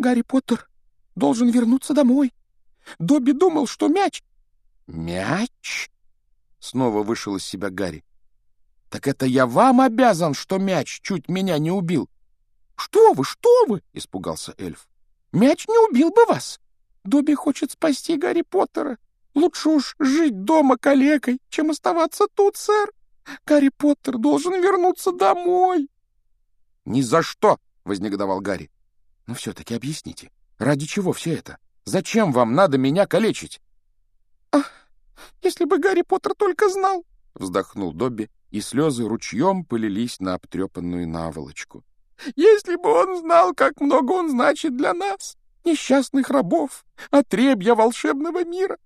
Гарри Поттер должен вернуться домой. Добби думал, что мяч... Мяч? Снова вышел из себя Гарри. Так это я вам обязан, что мяч чуть меня не убил. Что вы, что вы? Испугался эльф. Мяч не убил бы вас. Добби хочет спасти Гарри Поттера. Лучше уж жить дома калекой, чем оставаться тут, сэр. Гарри Поттер должен вернуться домой. — Ни за что! — вознегодовал Гарри. — Но все-таки объясните, ради чего все это? Зачем вам надо меня калечить? — Ах, если бы Гарри Поттер только знал! — вздохнул Добби, и слезы ручьем полились на обтрепанную наволочку. — Если бы он знал, как много он значит для нас, несчастных рабов, отребья волшебного мира!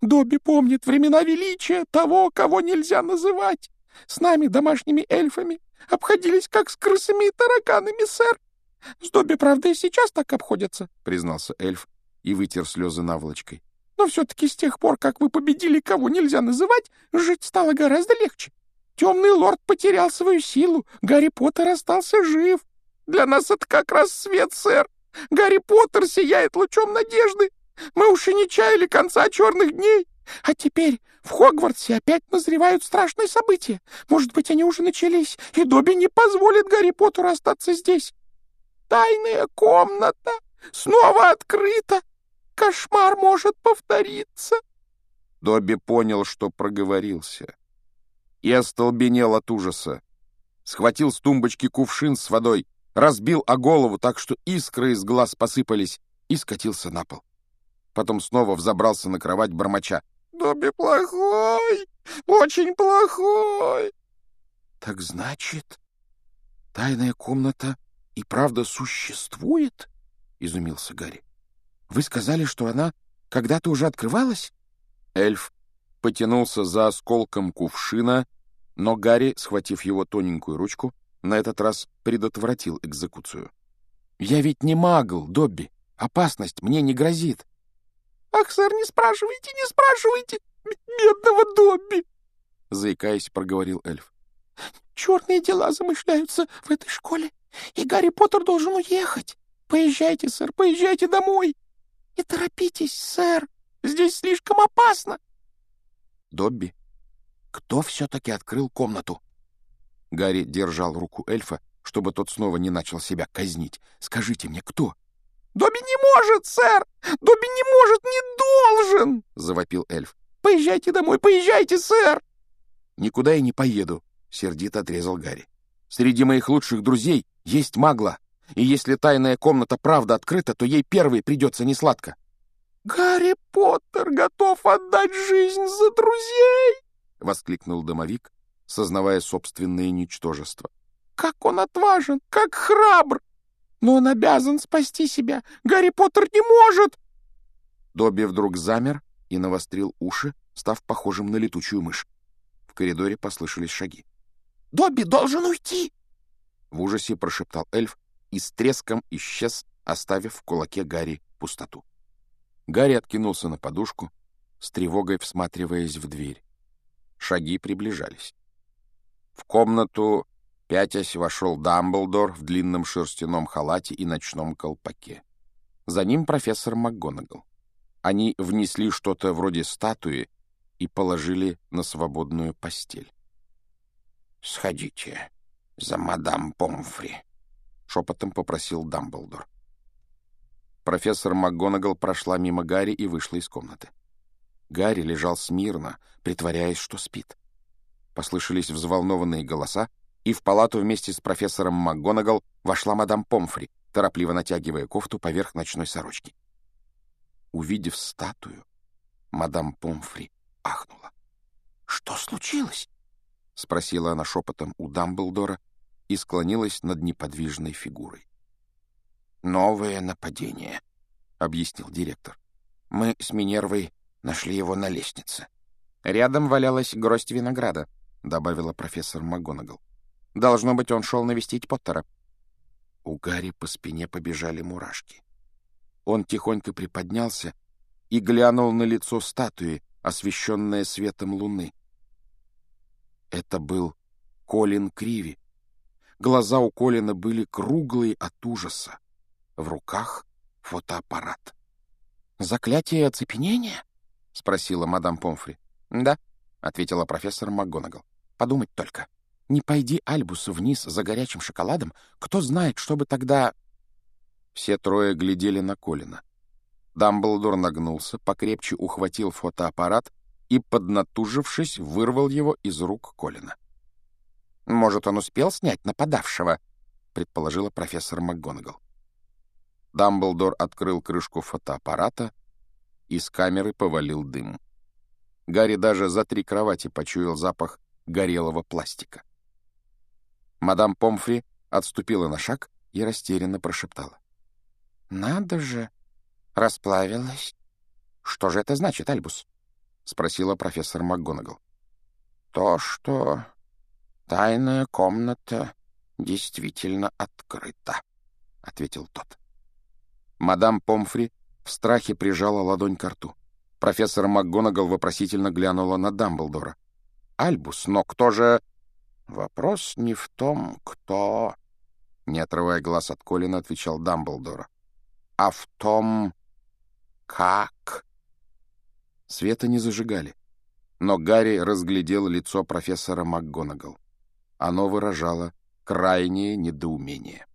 Добби помнит времена величия того, кого нельзя называть. С нами, домашними эльфами, обходились как с крысами и тараканами, сэр. С Добби, правда, и сейчас так обходятся, — признался эльф и вытер слезы наволочкой. Но все-таки с тех пор, как вы победили, кого нельзя называть, жить стало гораздо легче. Темный лорд потерял свою силу, Гарри Поттер остался жив. Для нас это как раз свет, сэр. Гарри Поттер сияет лучом надежды. Мы уж и не чаяли конца черных дней. А теперь в Хогвартсе опять назревают страшные события. Может быть, они уже начались, и Добби не позволит Гарри Поттеру остаться здесь. Тайная комната снова открыта. Кошмар может повториться. Добби понял, что проговорился, и остолбенел от ужаса. Схватил с тумбочки кувшин с водой, разбил о голову так, что искры из глаз посыпались, и скатился на пол. Потом снова взобрался на кровать бормоча. Добби плохой, очень плохой. Так значит, тайная комната и правда существует? Изумился Гарри. Вы сказали, что она когда-то уже открывалась? Эльф потянулся за осколком кувшина, но Гарри, схватив его тоненькую ручку, на этот раз предотвратил экзекуцию. «Я ведь не магл, Добби. Опасность мне не грозит. «Ах, сэр, не спрашивайте, не спрашивайте! Бедного Добби!» Заикаясь, проговорил эльф. «Черные дела замышляются в этой школе, и Гарри Поттер должен уехать. Поезжайте, сэр, поезжайте домой. И торопитесь, сэр, здесь слишком опасно». «Добби, кто все-таки открыл комнату?» Гарри держал руку эльфа, чтобы тот снова не начал себя казнить. «Скажите мне, кто?» «Добби не может, сэр! Добби не может, не должен!» — завопил эльф. «Поезжайте домой, поезжайте, сэр!» «Никуда я не поеду», — сердито отрезал Гарри. «Среди моих лучших друзей есть магла, и если тайная комната правда открыта, то ей первой придется несладко». «Гарри Поттер готов отдать жизнь за друзей!» — воскликнул домовик, сознавая собственное ничтожество. «Как он отважен, как храбр! Но он обязан спасти себя. Гарри Поттер не может!» Добби вдруг замер и навострил уши, став похожим на летучую мышь. В коридоре послышались шаги. «Добби должен уйти!» В ужасе прошептал эльф и с треском исчез, оставив в кулаке Гарри пустоту. Гарри откинулся на подушку, с тревогой всматриваясь в дверь. Шаги приближались. В комнату Пятясь вошел Дамблдор в длинном шерстяном халате и ночном колпаке. За ним профессор МакГонагал. Они внесли что-то вроде статуи и положили на свободную постель. — Сходите за мадам Помфри, — шепотом попросил Дамблдор. Профессор МакГонагал прошла мимо Гарри и вышла из комнаты. Гарри лежал смирно, притворяясь, что спит. Послышались взволнованные голоса, и в палату вместе с профессором МакГонагал вошла мадам Помфри, торопливо натягивая кофту поверх ночной сорочки. Увидев статую, мадам Помфри ахнула. — Что случилось? — спросила она шепотом у Дамблдора и склонилась над неподвижной фигурой. — Новое нападение, — объяснил директор. — Мы с Минервой нашли его на лестнице. — Рядом валялась гроздь винограда, — добавила профессор МакГонагал. Должно быть, он шел навестить Поттера. У Гарри по спине побежали мурашки. Он тихонько приподнялся и глянул на лицо статуи, освещенное светом луны. Это был Колин Криви. Глаза у Колина были круглые от ужаса. В руках фотоаппарат. «Заклятие оцепенения?» — спросила мадам Помфри. «Да», — ответила профессор МакГонагал. «Подумать только. Не пойди Альбус вниз за горячим шоколадом, кто знает, что бы тогда...» Все трое глядели на Колина. Дамблдор нагнулся, покрепче ухватил фотоаппарат и, поднатужившись, вырвал его из рук Колина. «Может, он успел снять нападавшего?» — предположила профессор МакГонагал. Дамблдор открыл крышку фотоаппарата, из камеры повалил дым. Гарри даже за три кровати почуял запах горелого пластика. Мадам Помфри отступила на шаг и растерянно прошептала. «Надо же! Расплавилась. Что же это значит, Альбус?» — спросила профессор МакГонагал. «То, что тайная комната действительно открыта», — ответил тот. Мадам Помфри в страхе прижала ладонь к рту. Профессор МакГонагал вопросительно глянула на Дамблдора. «Альбус, но кто же...» «Вопрос не в том, кто...» Не отрывая глаз от Колина, отвечал Дамблдора. «А в том, как...» Света не зажигали, но Гарри разглядел лицо профессора МакГонагал. Оно выражало крайнее недоумение.